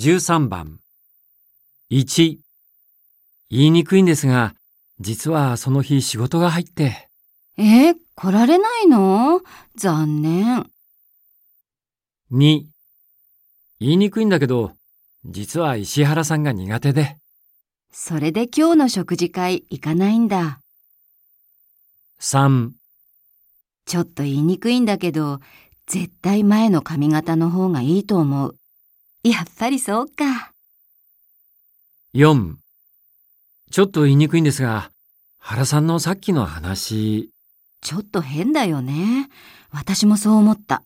13番。1。言いにくいんですが、実はその日仕事が入って。えー来られないの？残念。2。言いにくいんだけど、実は石原さんが苦手で。それで今日の食事会行かないんだ。3。ちょっと言いにくいんだけど、絶対前の髪型の方がいいと思う。やっぱりそうか。4。ちょっと言いにくいんですが、原さんのさっきの話、ちょっと変だよね。私もそう思った。